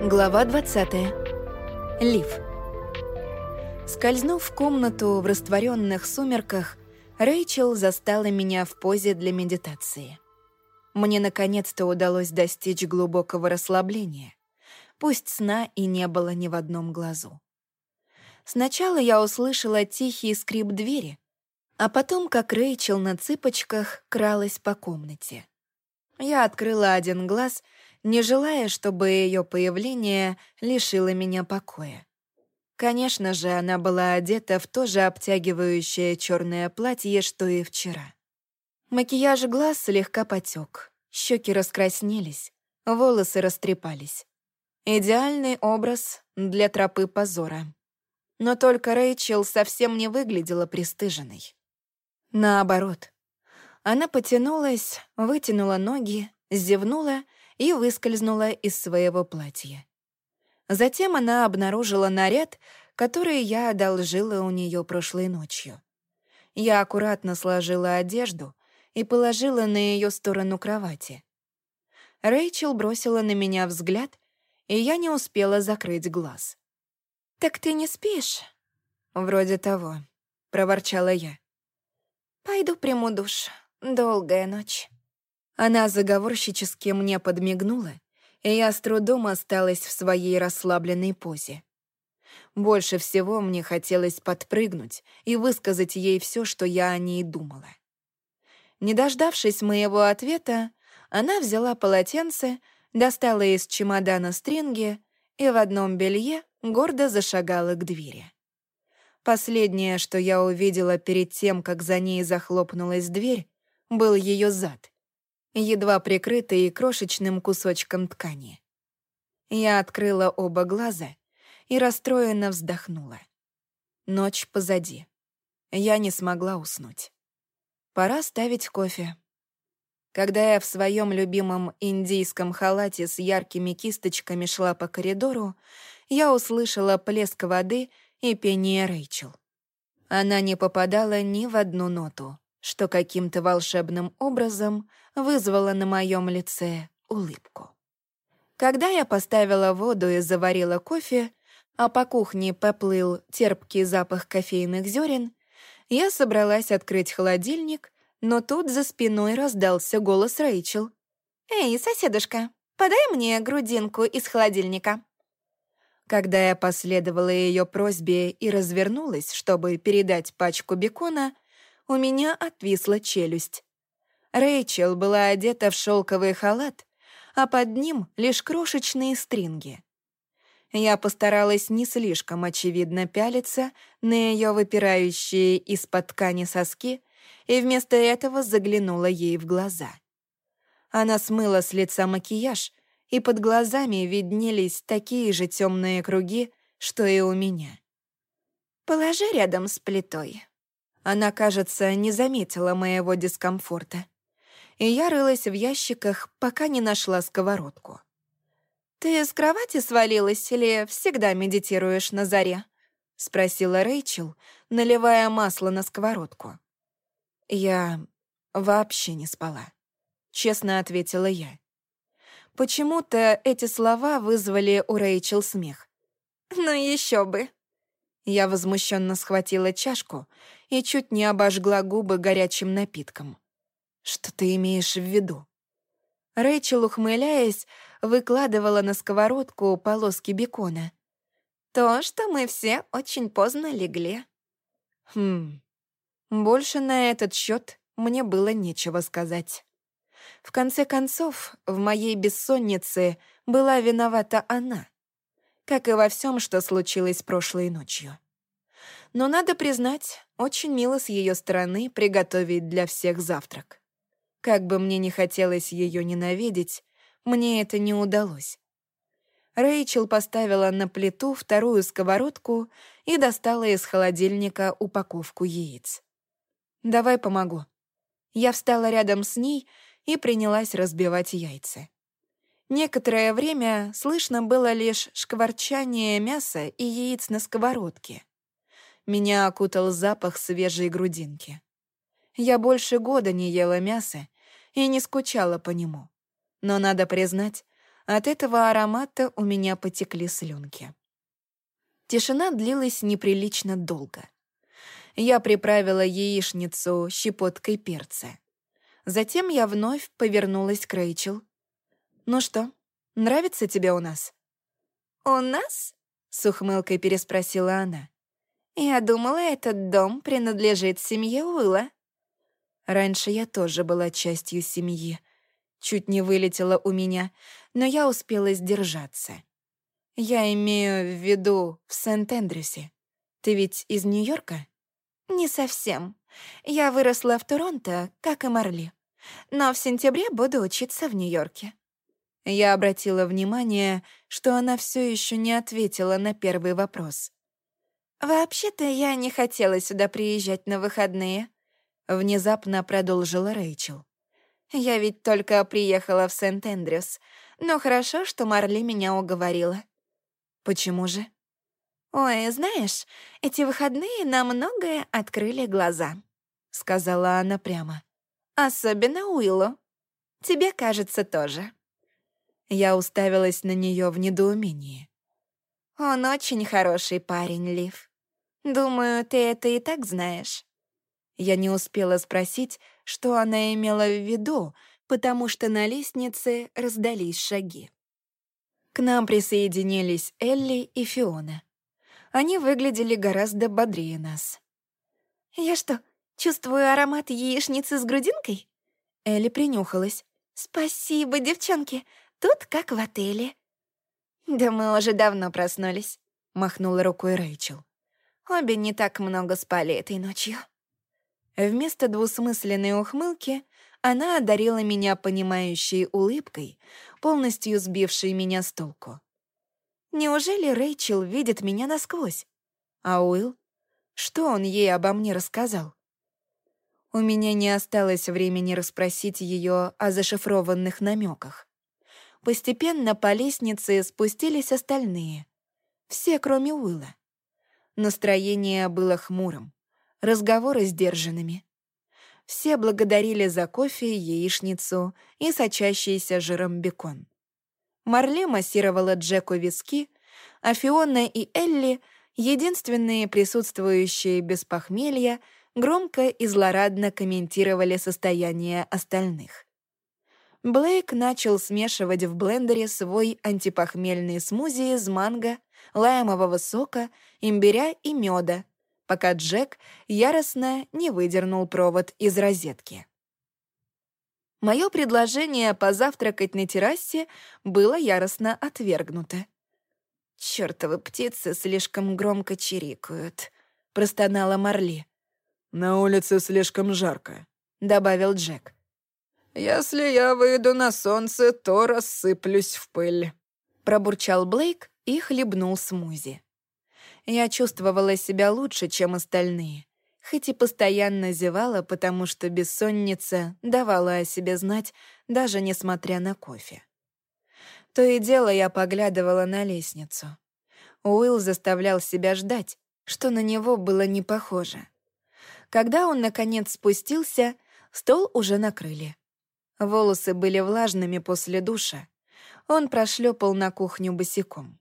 Глава 20. Лив. Скользнув в комнату в растворенных сумерках, Рэйчел застала меня в позе для медитации. Мне наконец-то удалось достичь глубокого расслабления. Пусть сна и не было ни в одном глазу. Сначала я услышала тихий скрип двери, а потом, как Рэйчел на цыпочках кралась по комнате. Я открыла один глаз — не желая, чтобы ее появление лишило меня покоя. Конечно же, она была одета в то же обтягивающее черное платье, что и вчера. Макияж глаз слегка потек, щеки раскраснелись, волосы растрепались. Идеальный образ для тропы позора. Но только Рэйчел совсем не выглядела пристыженной. Наоборот. Она потянулась, вытянула ноги, зевнула и выскользнула из своего платья. Затем она обнаружила наряд, который я одолжила у нее прошлой ночью. Я аккуратно сложила одежду и положила на ее сторону кровати. Рэйчел бросила на меня взгляд, и я не успела закрыть глаз. «Так ты не спишь?» «Вроде того», — проворчала я. «Пойду приму душ. Долгая ночь». Она заговорщически мне подмигнула, и я с трудом осталась в своей расслабленной позе. Больше всего мне хотелось подпрыгнуть и высказать ей все, что я о ней думала. Не дождавшись моего ответа, она взяла полотенце, достала из чемодана стринги и в одном белье гордо зашагала к двери. Последнее, что я увидела перед тем, как за ней захлопнулась дверь, был ее зад — едва прикрытые крошечным кусочком ткани. Я открыла оба глаза и расстроенно вздохнула. Ночь позади. Я не смогла уснуть. Пора ставить кофе. Когда я в своем любимом индийском халате с яркими кисточками шла по коридору, я услышала плеск воды и пение Рэйчел. Она не попадала ни в одну ноту что каким-то волшебным образом вызвало на моем лице улыбку. Когда я поставила воду и заварила кофе, а по кухне поплыл терпкий запах кофейных зерен, я собралась открыть холодильник, но тут за спиной раздался голос Рэйчел. «Эй, соседушка, подай мне грудинку из холодильника». Когда я последовала ее просьбе и развернулась, чтобы передать пачку бекона, у меня отвисла челюсть. Рэйчел была одета в шелковый халат, а под ним лишь крошечные стринги. Я постаралась не слишком очевидно пялиться на ее выпирающие из-под ткани соски и вместо этого заглянула ей в глаза. Она смыла с лица макияж, и под глазами виднелись такие же темные круги, что и у меня. «Положи рядом с плитой», она, кажется, не заметила моего дискомфорта. И я рылась в ящиках, пока не нашла сковородку. «Ты с кровати свалилась или всегда медитируешь на заре?» — спросила Рэйчел, наливая масло на сковородку. «Я вообще не спала», — честно ответила я. Почему-то эти слова вызвали у Рэйчел смех. «Ну еще бы!» Я возмущенно схватила чашку и чуть не обожгла губы горячим напитком. «Что ты имеешь в виду?» Рэйчел, ухмыляясь, выкладывала на сковородку полоски бекона. «То, что мы все очень поздно легли». «Хм, больше на этот счет мне было нечего сказать. В конце концов, в моей бессоннице была виновата она, как и во всем, что случилось прошлой ночью. Но надо признать, очень мило с ее стороны приготовить для всех завтрак. Как бы мне ни хотелось ее ненавидеть, мне это не удалось. Рэйчел поставила на плиту вторую сковородку и достала из холодильника упаковку яиц. «Давай помогу». Я встала рядом с ней и принялась разбивать яйца. Некоторое время слышно было лишь шкварчание мяса и яиц на сковородке. Меня окутал запах свежей грудинки. Я больше года не ела мяса и не скучала по нему. Но, надо признать, От этого аромата у меня потекли слюнки. Тишина длилась неприлично долго. Я приправила яичницу щепоткой перца. Затем я вновь повернулась к Рэйчел. «Ну что, нравится тебе у нас?» «У нас?» — с ухмылкой переспросила она. «Я думала, этот дом принадлежит семье Уилла». Раньше я тоже была частью семьи. Чуть не вылетела у меня, но я успела сдержаться. Я имею в виду в Сент-Эндрюсе. Ты ведь из Нью-Йорка? Не совсем. Я выросла в Торонто, как и Марли. Но в сентябре буду учиться в Нью-Йорке. Я обратила внимание, что она все еще не ответила на первый вопрос. «Вообще-то я не хотела сюда приезжать на выходные», — внезапно продолжила Рэйчел. «Я ведь только приехала в Сент-Эндрюс, но хорошо, что Марли меня уговорила». «Почему же?» «Ой, знаешь, эти выходные на многое открыли глаза», — сказала она прямо. «Особенно Уиллу. Тебе, кажется, тоже». Я уставилась на нее в недоумении. «Он очень хороший парень, Лив. Думаю, ты это и так знаешь». Я не успела спросить, что она имела в виду, потому что на лестнице раздались шаги. К нам присоединились Элли и Фиона. Они выглядели гораздо бодрее нас. «Я что, чувствую аромат яичницы с грудинкой?» Элли принюхалась. «Спасибо, девчонки. Тут как в отеле». «Да мы уже давно проснулись», — махнула рукой Рэйчел. «Обе не так много спали этой ночью». Вместо двусмысленной ухмылки она одарила меня понимающей улыбкой, полностью сбившей меня с толку. Неужели Рэйчел видит меня насквозь? А Уилл? Что он ей обо мне рассказал? У меня не осталось времени расспросить ее о зашифрованных намеках. Постепенно по лестнице спустились остальные. Все, кроме Уилла. Настроение было хмурым, разговоры сдержанными. Все благодарили за кофе, яичницу и сочащийся жиром бекон. Марли массировала Джеку виски, а Фиона и Элли, единственные присутствующие без похмелья, громко и злорадно комментировали состояние остальных. Блейк начал смешивать в блендере свой антипохмельный смузи из манго, лаймового сока, имбиря и меда, пока Джек яростно не выдернул провод из розетки. Мое предложение позавтракать на террасе было яростно отвергнуто. «Чёртовы птицы слишком громко чирикают», — простонала Марли. «На улице слишком жарко», — добавил Джек. «Если я выйду на солнце, то рассыплюсь в пыль», — пробурчал Блейк и хлебнул смузи. Я чувствовала себя лучше, чем остальные, хоть и постоянно зевала, потому что бессонница давала о себе знать, даже несмотря на кофе. То и дело я поглядывала на лестницу. Уилл заставлял себя ждать, что на него было не похоже. Когда он, наконец, спустился, стол уже накрыли. Волосы были влажными после душа. Он прошлепал на кухню босиком.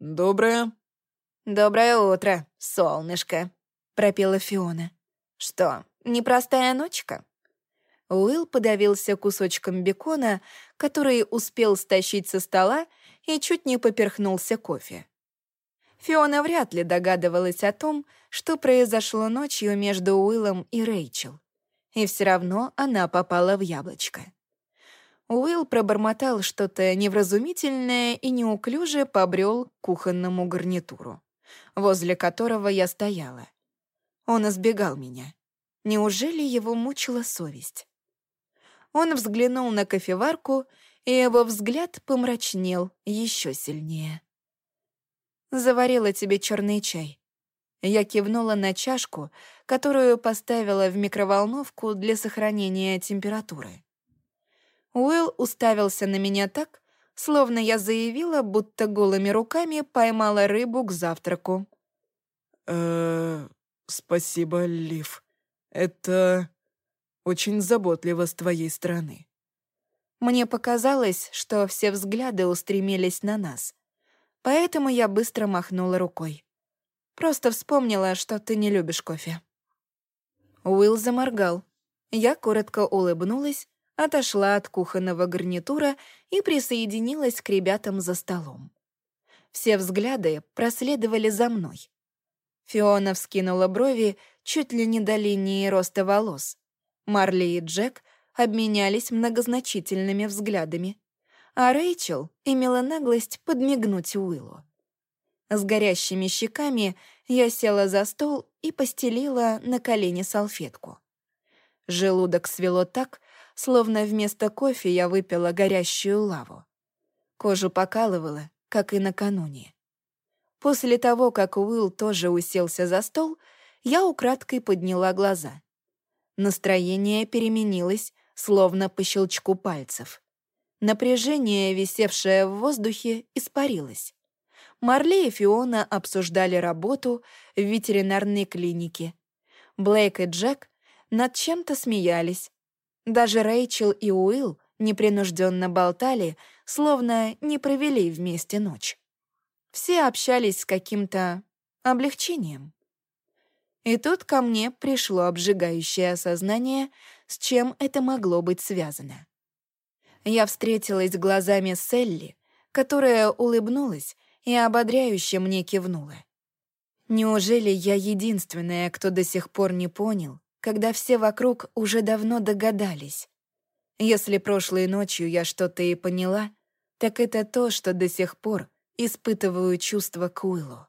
«Доброе». «Доброе утро, солнышко», — пропела Фиона. «Что, непростая ночка?» Уилл подавился кусочком бекона, который успел стащить со стола и чуть не поперхнулся кофе. Фиона вряд ли догадывалась о том, что произошло ночью между Уиллом и Рэйчел. И все равно она попала в яблочко. Уилл пробормотал что-то невразумительное и неуклюже побрел к кухонному гарнитуру, возле которого я стояла. Он избегал меня. Неужели его мучила совесть? Он взглянул на кофеварку, и его взгляд помрачнел еще сильнее. «Заварила тебе черный чай». Я кивнула на чашку, которую поставила в микроволновку для сохранения температуры. Уилл уставился на меня так, словно я заявила, будто голыми руками поймала рыбу к завтраку. э спасибо, Лив. Это очень заботливо с твоей стороны». Мне показалось, что все взгляды устремились на нас. Поэтому я быстро махнула рукой. Просто вспомнила, что ты не любишь кофе. Уилл заморгал. Я коротко улыбнулась, отошла от кухонного гарнитура и присоединилась к ребятам за столом. Все взгляды проследовали за мной. Фиона вскинула брови чуть ли не до линии роста волос. Марли и Джек обменялись многозначительными взглядами, а Рэйчел имела наглость подмигнуть Уиллу. С горящими щеками я села за стол и постелила на колени салфетку. Желудок свело так, словно вместо кофе я выпила горящую лаву. Кожу покалывало, как и накануне. После того, как Уилл тоже уселся за стол, я украдкой подняла глаза. Настроение переменилось, словно по щелчку пальцев. Напряжение, висевшее в воздухе, испарилось. Марли и Фиона обсуждали работу в ветеринарной клинике. Блейк и Джек над чем-то смеялись. Даже Рэйчел и Уилл непринужденно болтали, словно не провели вместе ночь. Все общались с каким-то облегчением. И тут ко мне пришло обжигающее осознание, с чем это могло быть связано. Я встретилась глазами с Элли, которая улыбнулась и ободряюще мне кивнула. Неужели я единственная, кто до сих пор не понял, когда все вокруг уже давно догадались? Если прошлой ночью я что-то и поняла, так это то, что до сих пор испытываю чувство к Уиллу.